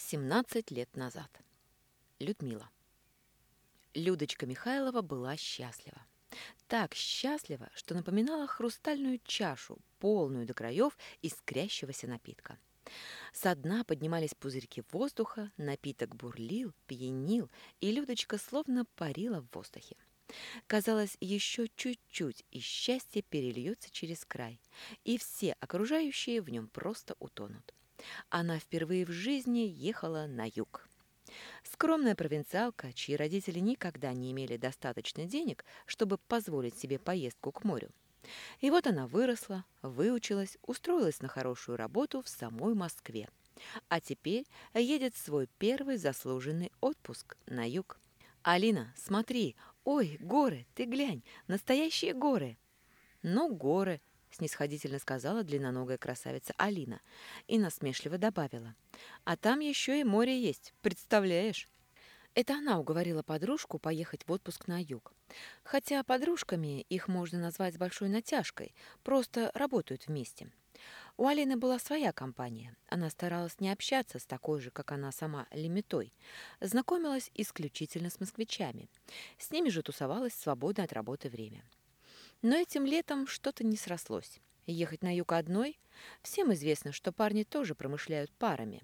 17 лет назад. Людмила. Людочка Михайлова была счастлива. Так счастлива, что напоминала хрустальную чашу, полную до краев искрящегося напитка. Со дна поднимались пузырьки воздуха, напиток бурлил, пьянил, и Людочка словно парила в воздухе. Казалось, еще чуть-чуть, и счастье перельется через край, и все окружающие в нем просто утонут. Она впервые в жизни ехала на юг. Скромная провинциалка, чьи родители никогда не имели достаточно денег, чтобы позволить себе поездку к морю. И вот она выросла, выучилась, устроилась на хорошую работу в самой Москве. А теперь едет свой первый заслуженный отпуск на юг. «Алина, смотри! Ой, горы! Ты глянь! Настоящие горы!» «Ну, горы!» — снисходительно сказала длинноногая красавица Алина и насмешливо добавила. «А там еще и море есть, представляешь?» Это она уговорила подружку поехать в отпуск на юг. Хотя подружками их можно назвать с большой натяжкой, просто работают вместе. У Алины была своя компания. Она старалась не общаться с такой же, как она сама, лимитой. Знакомилась исключительно с москвичами. С ними же тусовалась в свободное от работы время. Но этим летом что-то не срослось. Ехать на юг одной? Всем известно, что парни тоже промышляют парами.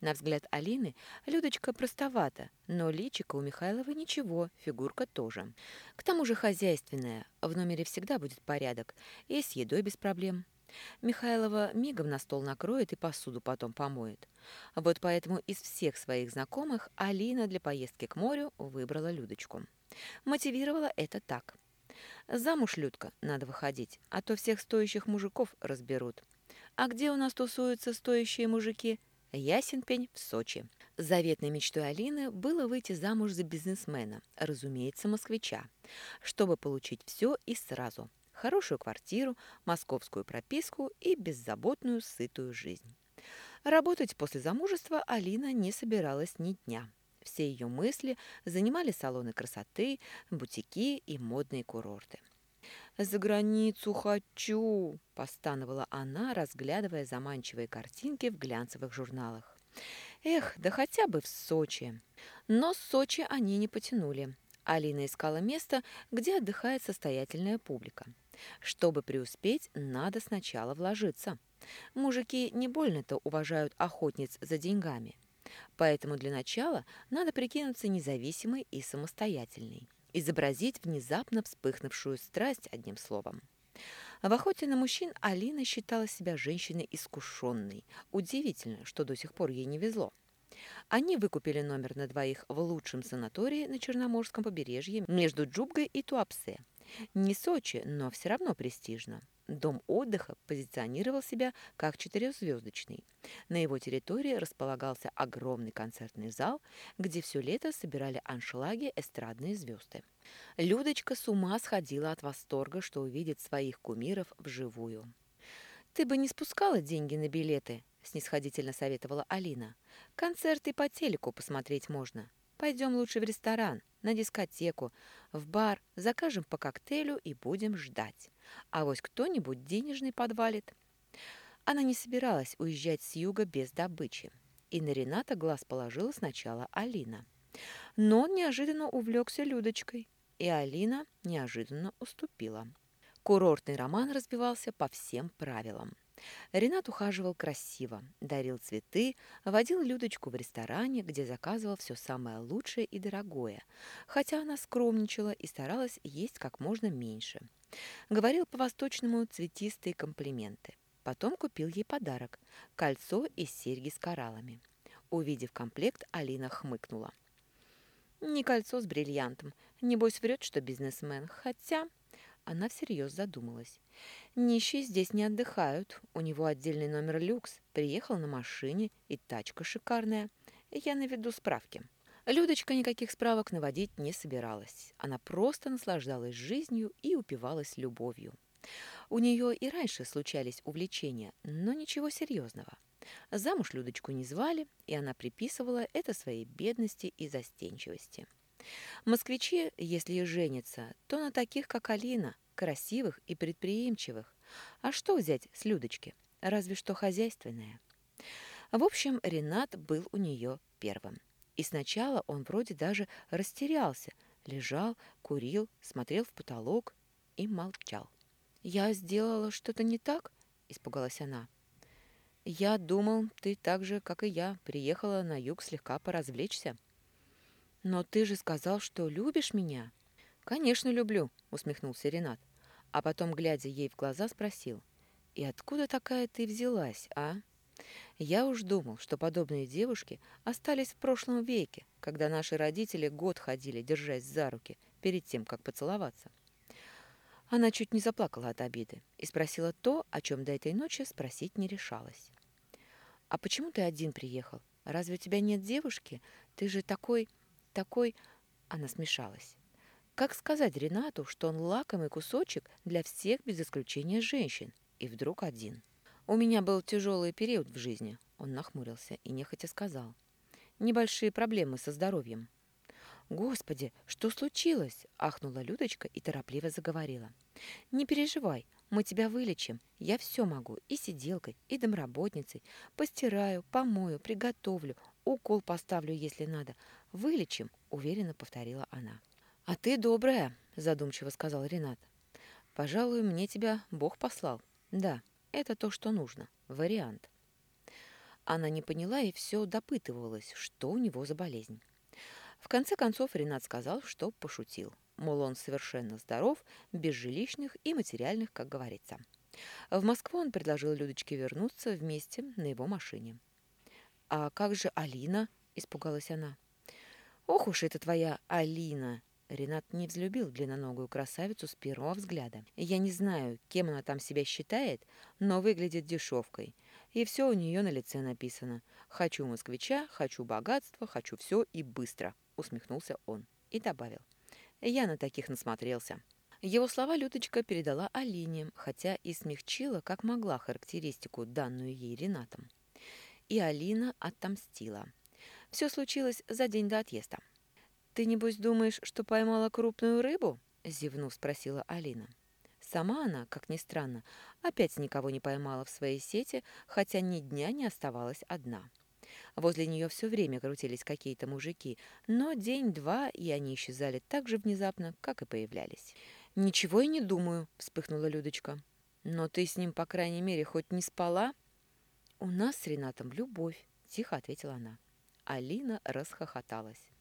На взгляд Алины Людочка простовата, но личико у Михайловой ничего, фигурка тоже. К тому же хозяйственная, в номере всегда будет порядок, и с едой без проблем. Михайлова мигом на стол накроет и посуду потом помоет. Вот поэтому из всех своих знакомых Алина для поездки к морю выбрала Людочку. Мотивировала это так. Замуж, Людка, надо выходить, а то всех стоящих мужиков разберут. А где у нас тусуются стоящие мужики? Ясен пень в Сочи. Заветной мечтой Алины было выйти замуж за бизнесмена, разумеется, москвича, чтобы получить все и сразу. Хорошую квартиру, московскую прописку и беззаботную, сытую жизнь. Работать после замужества Алина не собиралась ни дня. Все ее мысли занимали салоны красоты, бутики и модные курорты. «За границу хочу!» – постановала она, разглядывая заманчивые картинки в глянцевых журналах. «Эх, да хотя бы в Сочи!» Но Сочи они не потянули. Алина искала место, где отдыхает состоятельная публика. Чтобы преуспеть, надо сначала вложиться. Мужики не больно-то уважают охотниц за деньгами. Поэтому для начала надо прикинуться независимой и самостоятельной. Изобразить внезапно вспыхнувшую страсть, одним словом. В охоте на мужчин Алина считала себя женщиной искушенной. Удивительно, что до сих пор ей не везло. Они выкупили номер на двоих в лучшем санатории на Черноморском побережье между Джубгой и Туапсе. Не Сочи, но все равно престижно. Дом отдыха позиционировал себя как четырехзвездочный. На его территории располагался огромный концертный зал, где все лето собирали аншлаги эстрадные звезды. Людочка с ума сходила от восторга, что увидит своих кумиров вживую. «Ты бы не спускала деньги на билеты», – снисходительно советовала Алина. «Концерты по телеку посмотреть можно. Пойдем лучше в ресторан, на дискотеку, в бар, закажем по коктейлю и будем ждать. А вось кто-нибудь денежный подвалит. Она не собиралась уезжать с юга без добычи. И на Рената глаз положила сначала Алина. Но он неожиданно увлекся Людочкой, и Алина неожиданно уступила. Курортный роман разбивался по всем правилам. Ренат ухаживал красиво, дарил цветы, водил Людочку в ресторане, где заказывал все самое лучшее и дорогое, хотя она скромничала и старалась есть как можно меньше. Говорил по-восточному цветистые комплименты. Потом купил ей подарок – кольцо и серьги с кораллами. Увидев комплект, Алина хмыкнула. «Не кольцо с бриллиантом. Небось врет, что бизнесмен. Хотя...» Она всерьез задумалась. Нищие здесь не отдыхают. У него отдельный номер люкс. Приехал на машине, и тачка шикарная. Я наведу справки. Людочка никаких справок наводить не собиралась. Она просто наслаждалась жизнью и упивалась любовью. У нее и раньше случались увлечения, но ничего серьезного. Замуж Людочку не звали, и она приписывала это своей бедности и застенчивости. Москвичи, если и женятся, то на таких, как Алина, красивых и предприимчивых. А что взять с Людочки? Разве что хозяйственное. В общем, Ренат был у нее первым. И сначала он вроде даже растерялся, лежал, курил, смотрел в потолок и молчал. «Я сделала что-то не так?» – испугалась она. «Я думал, ты так же, как и я, приехала на юг слегка поразвлечься». «Но ты же сказал, что любишь меня». «Конечно, люблю», — усмехнулся Ренат. А потом, глядя ей в глаза, спросил. «И откуда такая ты взялась, а?» Я уж думал, что подобные девушки остались в прошлом веке, когда наши родители год ходили, держась за руки, перед тем, как поцеловаться. Она чуть не заплакала от обиды и спросила то, о чем до этой ночи спросить не решалась. «А почему ты один приехал? Разве у тебя нет девушки? Ты же такой, такой...» Она смешалась. Как сказать Ренату, что он лакомый кусочек для всех без исключения женщин, и вдруг один? У меня был тяжелый период в жизни, он нахмурился и нехотя сказал. Небольшие проблемы со здоровьем. «Господи, что случилось?» – ахнула Людочка и торопливо заговорила. «Не переживай, мы тебя вылечим. Я все могу, и сиделкой, и домработницей. Постираю, помою, приготовлю, укол поставлю, если надо. Вылечим», – уверенно повторила она. «А ты добрая», — задумчиво сказал Ренат. «Пожалуй, мне тебя Бог послал. Да, это то, что нужно. Вариант». Она не поняла и все допытывалась, что у него за болезнь. В конце концов Ренат сказал, что пошутил. Мол, он совершенно здоров, без жилищных и материальных, как говорится. В Москву он предложил Людочке вернуться вместе на его машине. «А как же Алина?» – испугалась она. «Ох уж это твоя Алина!» Ренат не взлюбил длинноногую красавицу с первого взгляда. Я не знаю, кем она там себя считает, но выглядит дешевкой. И все у нее на лице написано. «Хочу москвича, хочу богатства, хочу все и быстро», — усмехнулся он и добавил. «Я на таких насмотрелся». Его слова Люточка передала Алине, хотя и смягчила, как могла, характеристику, данную ей Ренатом. И Алина отомстила. Все случилось за день до отъезда. «Ты, небось, думаешь, что поймала крупную рыбу?» — зевнув, спросила Алина. Сама она, как ни странно, опять никого не поймала в своей сети, хотя ни дня не оставалась одна. Возле нее все время крутились какие-то мужики, но день-два, и они исчезали так же внезапно, как и появлялись. «Ничего и не думаю», — вспыхнула Людочка. «Но ты с ним, по крайней мере, хоть не спала?» «У нас с Ренатом любовь», — тихо ответила она. Алина расхохоталась.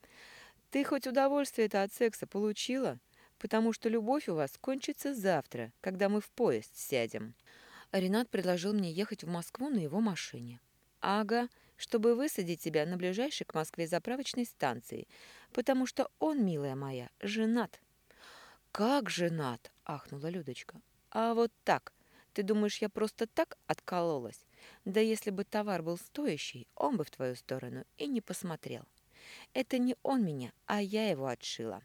Ты хоть удовольствие-то от секса получила? Потому что любовь у вас кончится завтра, когда мы в поезд сядем. Ренат предложил мне ехать в Москву на его машине. Ага, чтобы высадить тебя на ближайшей к Москве заправочной станции, потому что он, милая моя, женат. Как женат? ахнула Людочка. А вот так. Ты думаешь, я просто так откололась? Да если бы товар был стоящий, он бы в твою сторону и не посмотрел. Это не он меня, а я его отшила.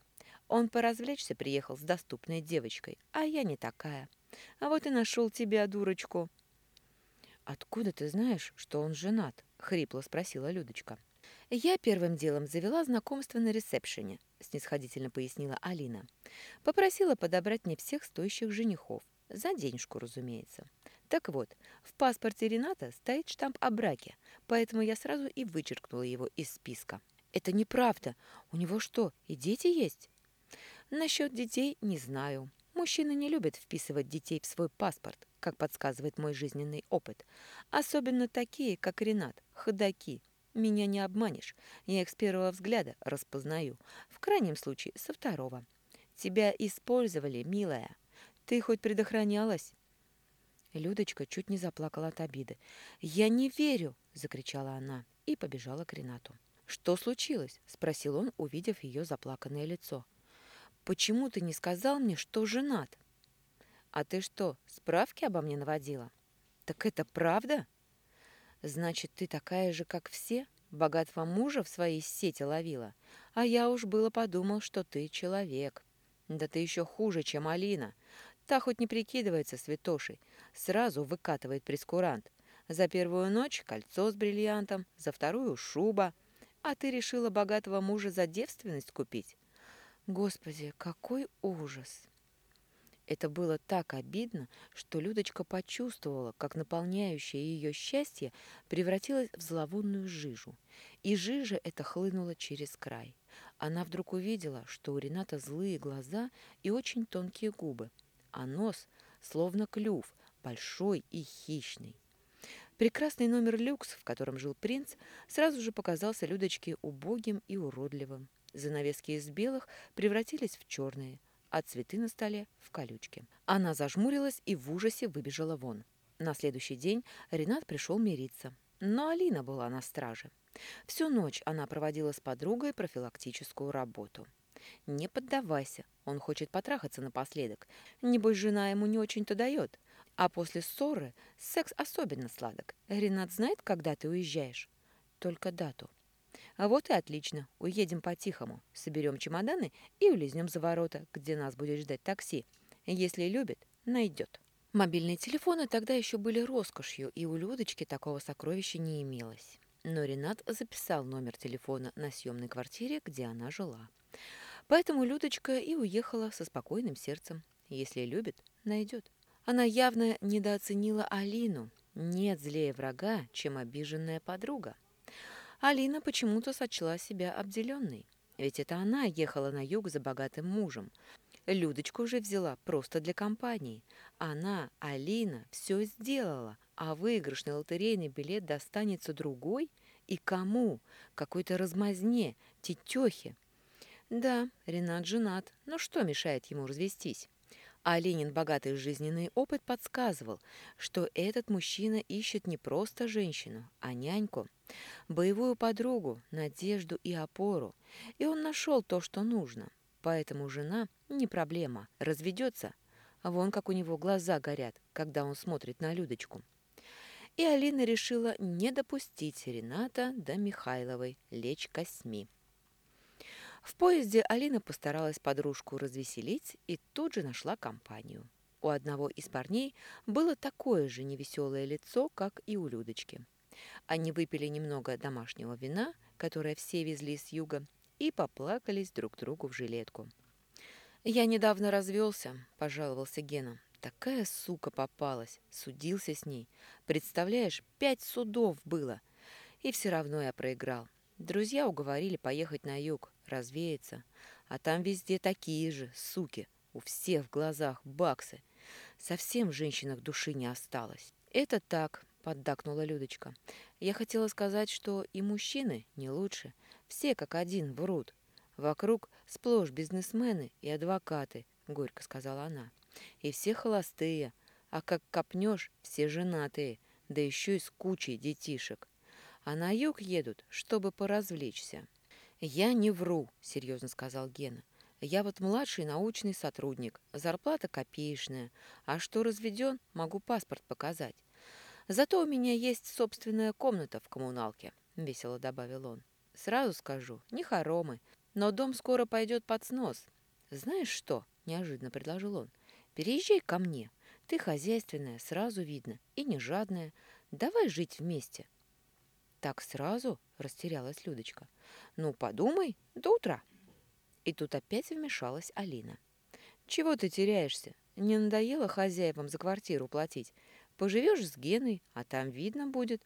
Он поразвлечься приехал с доступной девочкой, а я не такая. А вот и нашел тебя, дурочку. «Откуда ты знаешь, что он женат?» — хрипло спросила Людочка. «Я первым делом завела знакомство на ресепшене», — снисходительно пояснила Алина. «Попросила подобрать мне всех стоящих женихов. За денежку, разумеется. Так вот, в паспорте Рената стоит штамп о браке, поэтому я сразу и вычеркнула его из списка». Это неправда. У него что, и дети есть? Насчет детей не знаю. Мужчины не любят вписывать детей в свой паспорт, как подсказывает мой жизненный опыт. Особенно такие, как Ренат, ходаки. Меня не обманешь. Я их с первого взгляда распознаю. В крайнем случае, со второго. Тебя использовали, милая. Ты хоть предохранялась? Людочка чуть не заплакала от обиды. «Я не верю!» – закричала она и побежала к Ренату. «Что случилось?» – спросил он, увидев ее заплаканное лицо. «Почему ты не сказал мне, что женат?» «А ты что, справки обо мне наводила?» «Так это правда?» «Значит, ты такая же, как все? Богатого мужа в своей сети ловила? А я уж было подумал, что ты человек. Да ты еще хуже, чем Алина. Та хоть не прикидывается святошей, сразу выкатывает прескурант. За первую ночь кольцо с бриллиантом, за вторую шуба – а ты решила богатого мужа за девственность купить? Господи, какой ужас! Это было так обидно, что Людочка почувствовала, как наполняющее ее счастье превратилось в зловонную жижу. И жижа эта хлынула через край. Она вдруг увидела, что у Рената злые глаза и очень тонкие губы, а нос, словно клюв, большой и хищный. Прекрасный номер люкс, в котором жил принц, сразу же показался Людочке убогим и уродливым. Занавески из белых превратились в черные, а цветы на столе – в колючки. Она зажмурилась и в ужасе выбежала вон. На следующий день Ренат пришел мириться, но Алина была на страже. Всю ночь она проводила с подругой профилактическую работу. «Не поддавайся, он хочет потрахаться напоследок. Небось, жена ему не очень-то дает. А после ссоры секс особенно сладок. Ренат знает, когда ты уезжаешь? Только дату. А вот и отлично. Уедем по-тихому. Соберем чемоданы и улизнем за ворота, где нас будет ждать такси. Если любит, найдет. Мобильные телефоны тогда еще были роскошью, и у Людочки такого сокровища не имелось. Но Ренат записал номер телефона на съемной квартире, где она жила. Поэтому Людочка и уехала со спокойным сердцем. Если любит, найдет. Она явно недооценила Алину. Нет злее врага, чем обиженная подруга. Алина почему-то сочла себя обделенной. Ведь это она ехала на юг за богатым мужем. Людочку уже взяла просто для компании. Она, Алина, все сделала, а выигрышный лотерейный билет достанется другой? И кому? Какой-то размазне, тетехе. Да, Ренат женат, но что мешает ему развестись? А Ленин богатый жизненный опыт подсказывал, что этот мужчина ищет не просто женщину, а няньку, боевую подругу, надежду и опору. И он нашел то, что нужно. Поэтому жена не проблема, разведется. Вон как у него глаза горят, когда он смотрит на Людочку. И Алина решила не допустить Рената до Михайловой, лечь косьми. В поезде Алина постаралась подружку развеселить и тут же нашла компанию. У одного из парней было такое же невеселое лицо, как и у Людочки. Они выпили немного домашнего вина, которое все везли с юга, и поплакались друг другу в жилетку. «Я недавно развелся», – пожаловался Гена. «Такая сука попалась, судился с ней. Представляешь, пять судов было. И все равно я проиграл. Друзья уговорили поехать на юг, развеяться. А там везде такие же, суки. У всех в глазах баксы. Совсем в женщинах души не осталось. «Это так», — поддакнула Людочка. «Я хотела сказать, что и мужчины не лучше. Все как один врут. Вокруг сплошь бизнесмены и адвокаты», — горько сказала она. «И все холостые. А как копнешь, все женатые. Да еще и с кучей детишек а на юг едут, чтобы поразвлечься. «Я не вру», — серьезно сказал Гена. «Я вот младший научный сотрудник, зарплата копеечная, а что разведен, могу паспорт показать. Зато у меня есть собственная комната в коммуналке», — весело добавил он. «Сразу скажу, не хоромы, но дом скоро пойдет под снос. Знаешь что?» — неожиданно предложил он. «Переезжай ко мне. Ты хозяйственная, сразу видно, и не жадная. Давай жить вместе. «Так сразу?» – растерялась Людочка. «Ну, подумай, до утра». И тут опять вмешалась Алина. «Чего ты теряешься? Не надоело хозяевам за квартиру платить? Поживешь с Геной, а там видно будет».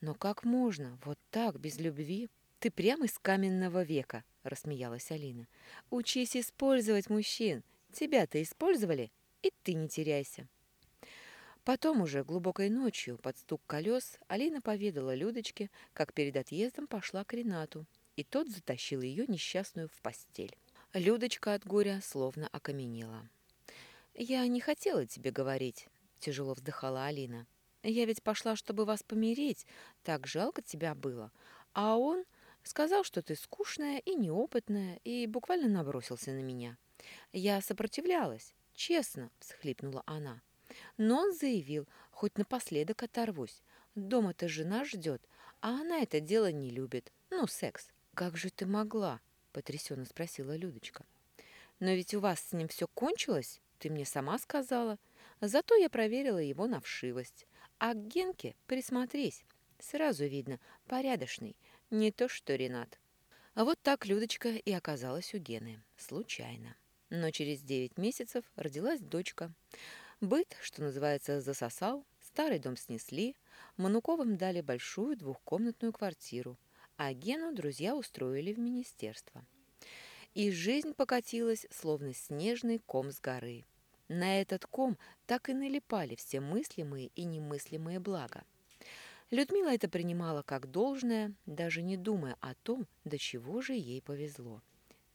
«Но как можно? Вот так, без любви? Ты прямо из каменного века», – рассмеялась Алина. «Учись использовать мужчин. Тебя-то использовали, и ты не теряйся». Потом уже глубокой ночью под стук колес Алина поведала Людочке, как перед отъездом пошла к Ренату, и тот затащил ее несчастную в постель. Людочка от горя словно окаменела. «Я не хотела тебе говорить», — тяжело вздыхала Алина. «Я ведь пошла, чтобы вас помирить, так жалко тебя было. А он сказал, что ты скучная и неопытная, и буквально набросился на меня. Я сопротивлялась, честно», — всхлипнула она. Но он заявил, хоть напоследок оторвусь. Дома-то жена ждет, а она это дело не любит. Ну, секс. «Как же ты могла?» – потрясенно спросила Людочка. «Но ведь у вас с ним все кончилось, ты мне сама сказала. Зато я проверила его на вшивость. А к Генке присмотрись. Сразу видно, порядочный, не то что Ренат». А вот так Людочка и оказалась у Гены. Случайно. Но через девять месяцев родилась дочка. Быт, что называется, засосал, старый дом снесли, Мануковым дали большую двухкомнатную квартиру, а Гену друзья устроили в министерство. И жизнь покатилась, словно снежный ком с горы. На этот ком так и налипали все мыслимые и немыслимые блага. Людмила это принимала как должное, даже не думая о том, до чего же ей повезло.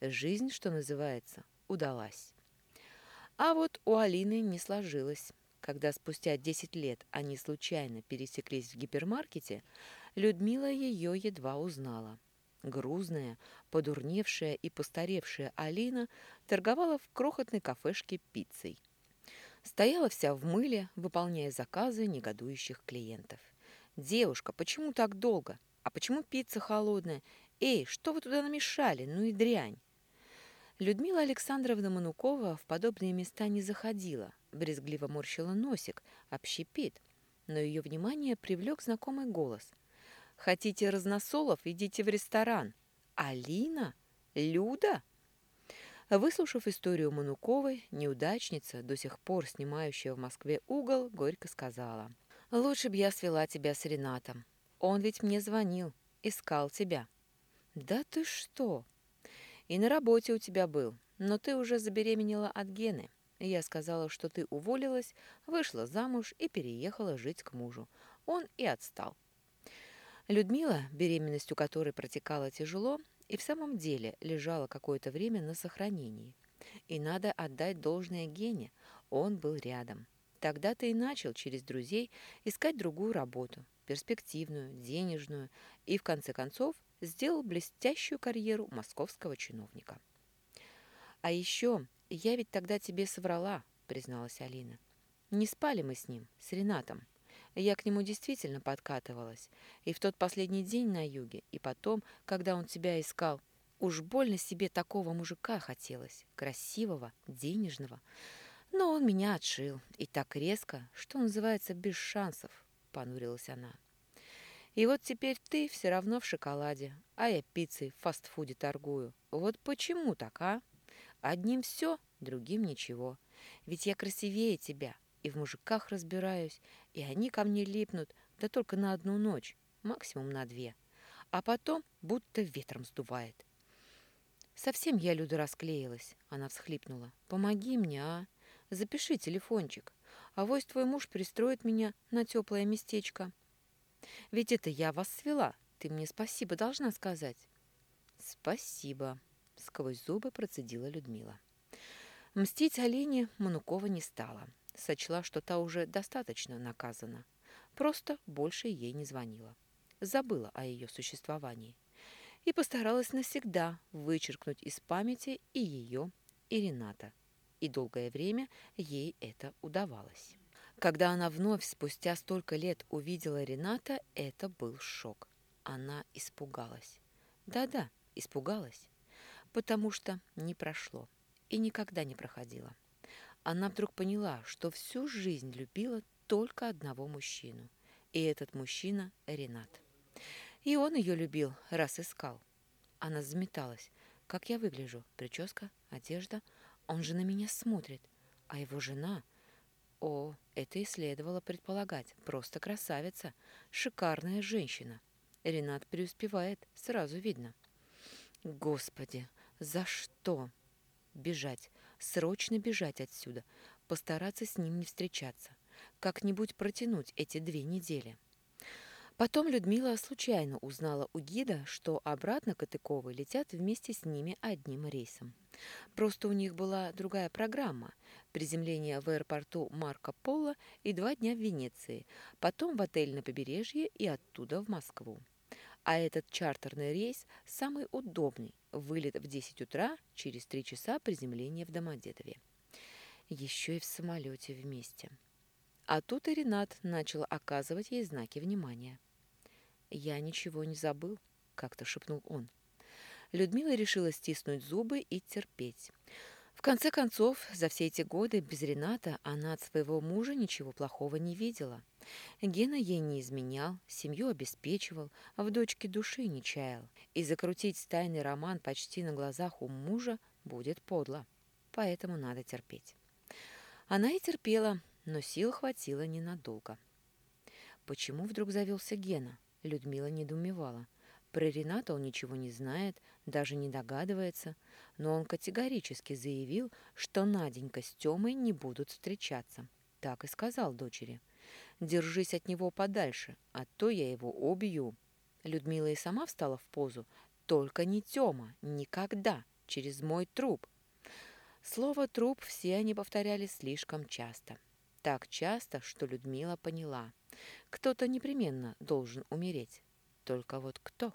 Жизнь, что называется, удалась. А вот у Алины не сложилось. Когда спустя 10 лет они случайно пересеклись в гипермаркете, Людмила ее едва узнала. Грузная, подурневшая и постаревшая Алина торговала в крохотной кафешке пиццей. Стояла вся в мыле, выполняя заказы негодующих клиентов. «Девушка, почему так долго? А почему пицца холодная? Эй, что вы туда намешали? Ну и дрянь!» Людмила Александровна Манукова в подобные места не заходила, брезгливо морщила носик, общепит, но ее внимание привлек знакомый голос. «Хотите разносолов? Идите в ресторан. Алина? Люда?» Выслушав историю Мануковой, неудачница, до сих пор снимающая в Москве угол, горько сказала. «Лучше б я свела тебя с Ренатом. Он ведь мне звонил, искал тебя». «Да ты что?» «И на работе у тебя был, но ты уже забеременела от Гены. Я сказала, что ты уволилась, вышла замуж и переехала жить к мужу. Он и отстал». Людмила, беременность у которой протекала тяжело, и в самом деле лежала какое-то время на сохранении. И надо отдать должное Гене, он был рядом. Тогда ты и начал через друзей искать другую работу, перспективную, денежную, и в конце концов сделал блестящую карьеру московского чиновника. «А еще я ведь тогда тебе соврала», — призналась Алина. «Не спали мы с ним, с Ренатом. Я к нему действительно подкатывалась. И в тот последний день на юге, и потом, когда он тебя искал, уж больно себе такого мужика хотелось, красивого, денежного, но он меня отшил, и так резко, что называется, без шансов, понурилась она. И вот теперь ты все равно в шоколаде, а я пиццей в фастфуде торгую. Вот почему так, а? Одним все, другим ничего. Ведь я красивее тебя, и в мужиках разбираюсь, и они ко мне липнут, да только на одну ночь, максимум на две. А потом будто ветром сдувает. Совсем я, Люда, расклеилась, она всхлипнула. Помоги мне, а? Запиши телефончик. А вось твой муж пристроит меня на теплое местечко. Ведь это я вас свела. Ты мне спасибо должна сказать. Спасибо, сквозь зубы процедила Людмила. Мстить Алине Манукова не стала. Сочла, что та уже достаточно наказана. Просто больше ей не звонила. Забыла о ее существовании. И постаралась навсегда вычеркнуть из памяти и ее, и Рената и долгое время ей это удавалось. Когда она вновь спустя столько лет увидела Рената, это был шок. Она испугалась. Да-да, испугалась, потому что не прошло и никогда не проходило. Она вдруг поняла, что всю жизнь любила только одного мужчину, и этот мужчина — Ренат. И он ее любил, раз искал. Она заметалась. Как я выгляжу? Прическа, одежда — он же на меня смотрит. А его жена... О, это и следовало предполагать. Просто красавица. Шикарная женщина. Ренат преуспевает, сразу видно. Господи, за что? Бежать. Срочно бежать отсюда. Постараться с ним не встречаться. Как-нибудь протянуть эти две недели. Потом Людмила случайно узнала у гида, что обратно Катыковы летят вместе с ними одним рейсом. Просто у них была другая программа. Приземление в аэропорту Марко Поло и два дня в Венеции, потом в отель на побережье и оттуда в Москву. А этот чартерный рейс самый удобный. Вылет в 10 утра, через 3 часа приземление в Домодедове. Еще и в самолете вместе. А тут и Ренат начал оказывать ей знаки внимания. «Я ничего не забыл», — как-то шепнул он. Людмила решила стиснуть зубы и терпеть. В конце концов, за все эти годы без Рената она от своего мужа ничего плохого не видела. Гена ей не изменял, семью обеспечивал, а в дочке души не чаял. И закрутить тайный роман почти на глазах у мужа будет подло. поэтому надо терпеть. Она и терпела, но сил хватило ненадолго. Почему вдруг завелся Гена? Людмила недоумевала. Про Рената он ничего не знает, даже не догадывается, но он категорически заявил, что Наденька с Тёмой не будут встречаться. Так и сказал дочери. «Держись от него подальше, а то я его убью». Людмила и сама встала в позу. «Только не Тёма, никогда, через мой труп». Слово «труп» все они повторяли слишком часто. Так часто, что Людмила поняла. Кто-то непременно должен умереть. Только вот кто?